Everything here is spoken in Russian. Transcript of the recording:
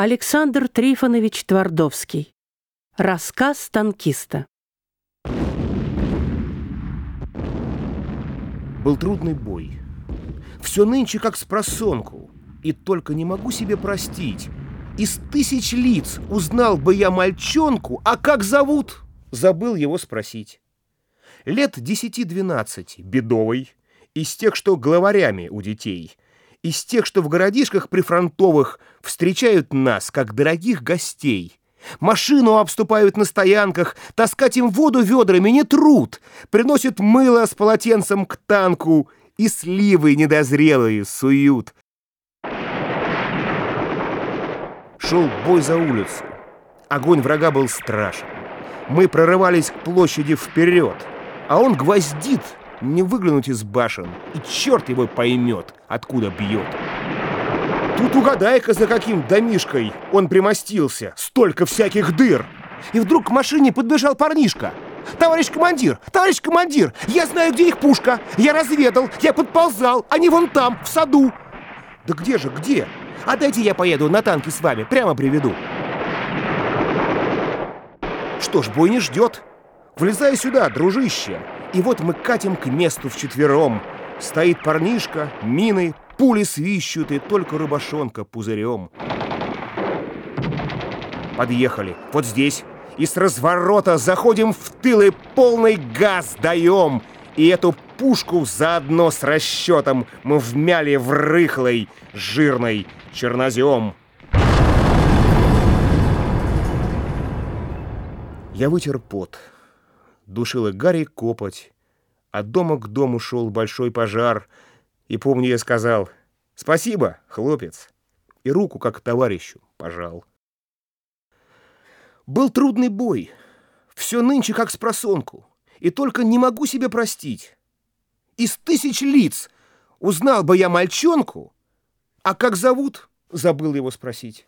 Александр Трифонович Твардовский. Рассказ танкиста. Был трудный бой. Все нынче как с просонку. И только не могу себе простить. Из тысяч лиц узнал бы я мальчонку, а как зовут? Забыл его спросить. Лет десяти-двенадцати, бедовый, из тех, что главарями у детей — из тех, что в городишках прифронтовых встречают нас, как дорогих гостей. Машину обступают на стоянках, таскать им воду ведрами не труд, приносят мыло с полотенцем к танку и сливы недозрелые суют. Шел бой за улицу. Огонь врага был страшен. Мы прорывались к площади вперед, а он гвоздит не выглянуть из башен, и черт его поймет, откуда бьет. Тут угадай-ка, за каким домишкой он примостился. Столько всяких дыр. И вдруг к машине подбежал парнишка. «Товарищ командир! Товарищ командир! Я знаю, где их пушка! Я разведал! Я подползал! Они вон там, в саду!» «Да где же, где? А я поеду на танке с вами, прямо приведу!» Что ж, бой не ждет. Влезай сюда, дружище. И вот мы катим к месту вчетвером. Стоит парнишка, мины, пули свищут, и только рыбашонка пузырем. Подъехали. Вот здесь. И с разворота заходим в тыл и полный газ даем. И эту пушку заодно с расчетом мы вмяли в рыхлый, жирный чернозем. Я вытер пот душила Гарри копоть. От дома к дому шел большой пожар. И, помню, я сказал «Спасибо, хлопец!» И руку, как товарищу, пожал. Был трудный бой. Все нынче как с просонку. И только не могу себе простить. Из тысяч лиц узнал бы я мальчонку, а как зовут, забыл его спросить.